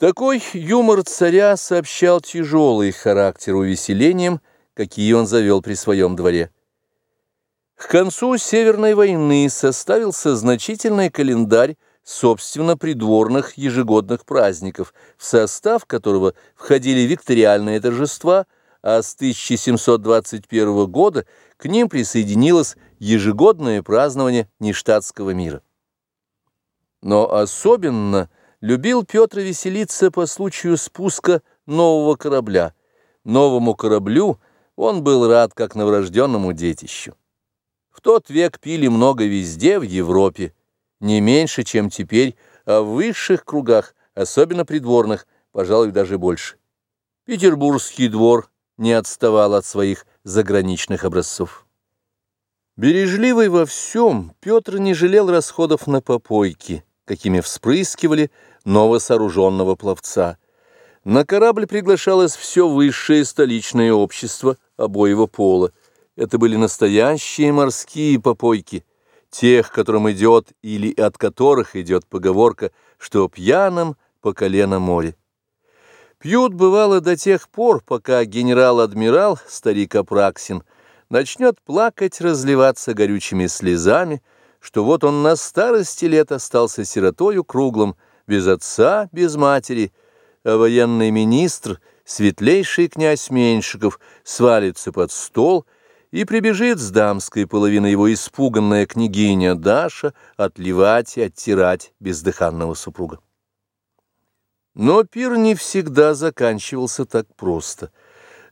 Такой юмор царя сообщал тяжелый характер увеселением, какие он завел при своем дворе. К концу Северной войны составился значительный календарь собственно придворных ежегодных праздников, в состав которого входили викториальные торжества, а с 1721 года к ним присоединилось ежегодное празднование Нештатского мира. Но особенно – Любил Петр веселиться по случаю спуска нового корабля. Новому кораблю он был рад, как новорожденному детищу. В тот век пили много везде, в Европе, не меньше, чем теперь, а в высших кругах, особенно придворных, пожалуй, даже больше. Петербургский двор не отставал от своих заграничных образцов. Бережливый во всем, Петр не жалел расходов на попойки, какими вспрыскивали новосооруженного пловца. На корабль приглашалось все высшее столичное общество обоего пола. Это были настоящие морские попойки, тех, которым идет или от которых идет поговорка, что пьяным по колено море. Пьют, бывало, до тех пор, пока генерал-адмирал, старик Апраксин, начнет плакать, разливаться горючими слезами, что вот он на старости лет остался сиротою круглым, без отца, без матери, а военный министр, светлейший князь Меньшиков, свалится под стол и прибежит с дамской половины его испуганная княгиня Даша отливать и оттирать бездыханного супруга. Но пир не всегда заканчивался так просто —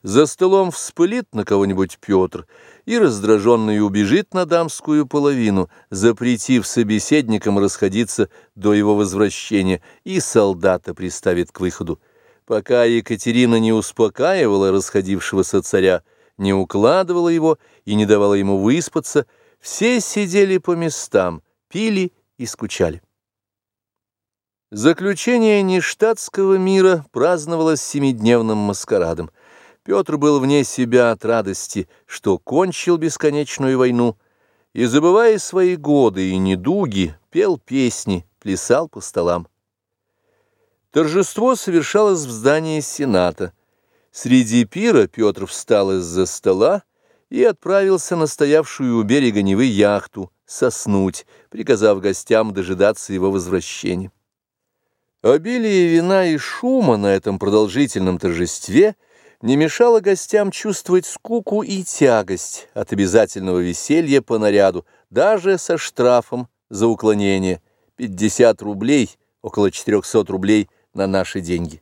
за столом вспылит на кого-нибудь Петр и раздраженный убежит на дамскую половину, запретив собеседникам расходиться до его возвращения, и солдата приставит к выходу. Пока Екатерина не успокаивала расходившегося царя, не укладывала его и не давала ему выспаться, все сидели по местам, пили и скучали. Заключение нештатского мира праздновалось семидневным маскарадом. Петр был вне себя от радости, что кончил бесконечную войну, и, забывая свои годы и недуги, пел песни, плясал по столам. Торжество совершалось в здании Сената. Среди пира Петр встал из-за стола и отправился на стоявшую у берега Невы яхту соснуть, приказав гостям дожидаться его возвращения. Обилие вина и шума на этом продолжительном торжестве – не мешало гостям чувствовать скуку и тягость от обязательного веселья по наряду, даже со штрафом за уклонение 50 рублей, около 400 рублей на наши деньги.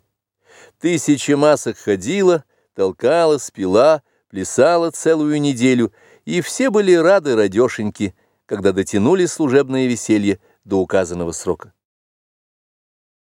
Тысяча масок ходила, толкала, спила, плясала целую неделю, и все были рады радешеньки, когда дотянули служебное веселье до указанного срока.